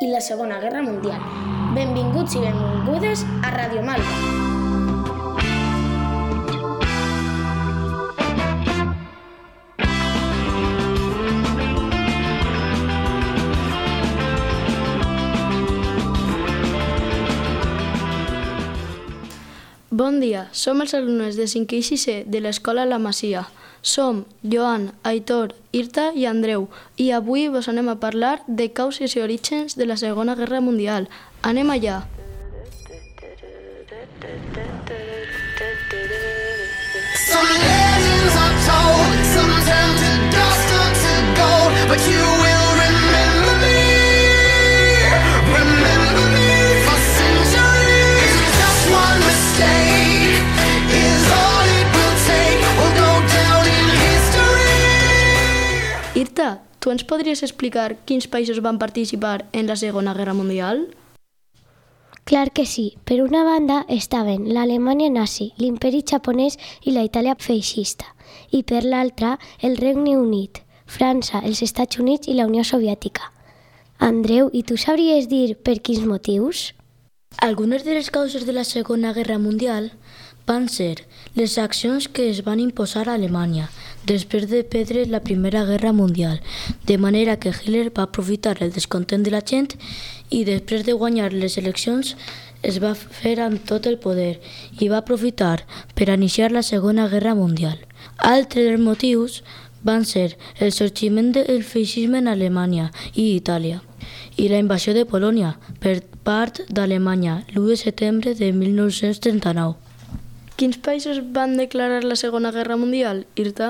i la Segona Guerra Mundial. Benvinguts i benvingudes a Ràdio Malva. Bon dia, som els alumnes de 5 i 6 de l'Escola La Masia. Som Joan, Aitor, Irta i Andreu i avui vos anem a parlar de causes i orígens de la Segona Guerra Mundial. Anem allà! Some legends are told, tu ens podries explicar quins països van participar en la Segona Guerra Mundial? Clar que sí. Per una banda estaven l'Alemanya nazi, l'imperi japonès i la Itàlia feixista, i per l'altra el Regne Unit, França, els Estats Units i la Unió Soviètica. Andreu, i tu sabries dir per quins motius? Algunes de les causes de la Segona Guerra Mundial van ser les accions que es van imposar a Alemanya després de perdre la Primera Guerra Mundial, de manera que Hitler va aprofitar el descontent de la gent i després de guanyar les eleccions es va fer amb tot el poder i va aprofitar per iniciar la Segona Guerra Mundial. Altres motius van ser el sorgiment del feixisme en Alemanya i Itàlia i la invasió de Polònia per part d'Alemanya l'1 de setembre de 1939. Quins països van declarar la Segona Guerra Mundial, Irta?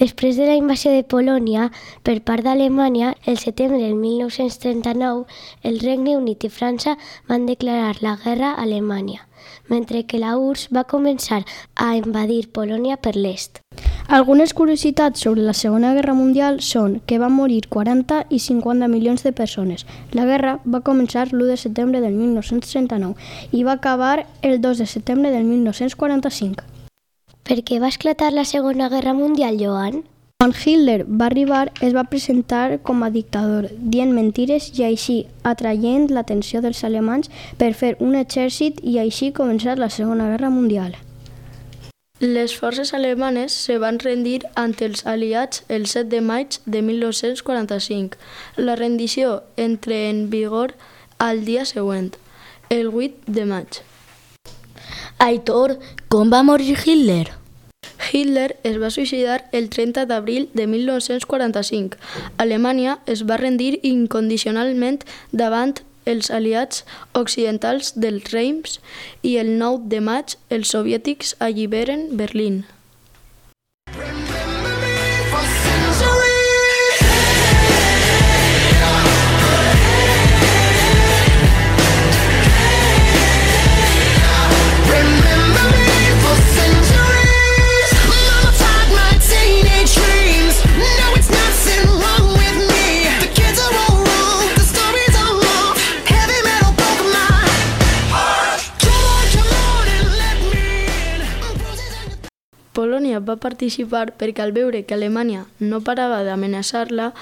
Després de la invasió de Polònia per part d'Alemanya, el setembre del 1939, el Regne Unit i França van declarar la guerra a Alemanya, mentre que la URSS va començar a invadir Polònia per l'est. Algunes curiositats sobre la Segona Guerra Mundial són que van morir 40 i 50 milions de persones. La guerra va començar l'1 de setembre del 1939 i va acabar el 2 de setembre del 1945. Per què va esclatar la Segona Guerra Mundial, Joan? Quan Hitler va arribar, es va presentar com a dictador, dient mentires i així atraient l'atenció dels alemanys per fer un exèrcit i així començar la Segona Guerra Mundial. Les forces alemanes se van rendir ante els aliats el 7 de maig de 1945. La rendició entra en vigor al dia següent, el 8 de maig. Aitor, com va morir Hitler? Hitler es va suïcidar el 30 d'abril de 1945. Alemanya es va rendir incondicionalment davant els aliats occidentals dels Reims i el 9 de maig els soviètics alliberen Berlín. Polònia va participar perquè al veure que Alemanya no parava d'amenaçar-la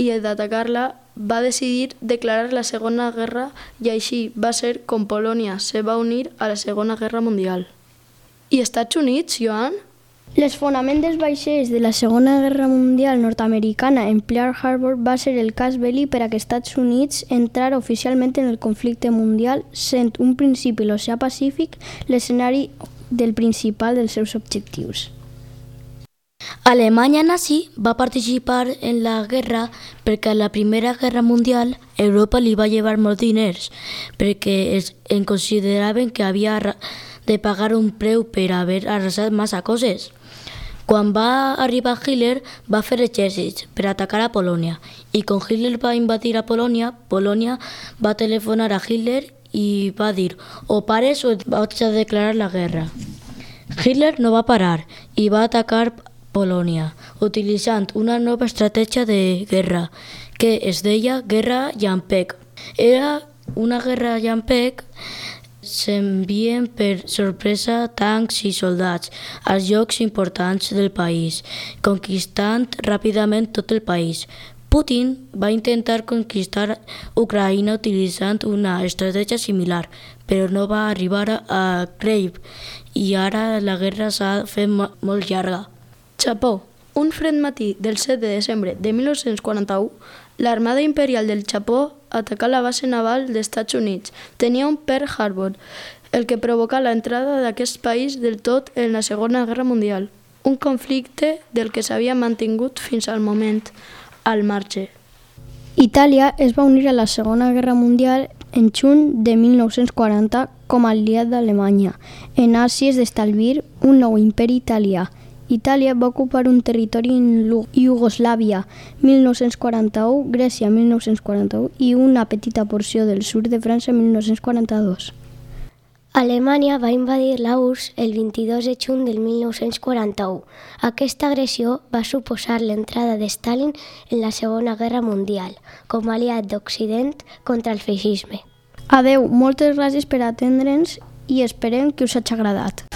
i d'atacar-la, va decidir declarar la Segona Guerra i així va ser com Polònia se va unir a la Segona Guerra Mundial. I Estats Units, Joan? L'esfonament dels vaixells de la Segona Guerra Mundial nord-americana en Pearl Harbor va ser el cas belli per a que Estats Units entrar oficialment en el conflicte mundial, sent un principi l'oceà Pacífic l'escenari del principal dels seus objectius. Alemanya nazi va participar en la guerra perquè a la Primera Guerra Mundial Europa li va llevar molts diners perquè es, en consideraven que havia de pagar un preu per haver arrasat massa coses. Quan va arribar Hitler va fer exèrcits per atacar a Polònia i quan Hitler va invadir a Polònia, Polònia va telefonar a Hitler i va dir o pares o et vaig a declarar la guerra. Hitler no va parar i va atacar Polònia, utilitzant una nova estratègia de guerra que es deia Guerra Llampec. Era una guerra llampec s'envien per sorpresa tancs i soldats als llocs importants del país, conquistant ràpidament tot el país. Putin va intentar conquistar Ucraïna utilitzant una estratègia similar, però no va arribar a Kiev i ara la guerra s'ha fet molt llarga. Japó. Un fred matí del 7 de desembre de 1941, l'armada imperial del Japó atacà la base naval dels Estats Units. Tenia un Pearl Harbor, el que provocà la entrada d'aquest país del tot en la Segona Guerra Mundial, un conflicte del que s'havia mantingut fins al moment al marge. Itàlia es va unir a la Segona Guerra Mundial en juny de 1940 com a aliat d'Alemanya, en àrcies d'estalvir un nou imperi italià. Itàlia va ocupar un territori en Iugoslàvia 1941, Grècia 1941 i una petita porció del sud de França 1942. Alemanya va invadir la URSS el 22 de juny del 1941. Aquesta agressió va suposar l'entrada de Stalin en la Segona Guerra Mundial, com a aliat d'Occident contra el feixisme. Adeu, moltes gràcies per atendre'ns i esperem que us hagi agradat.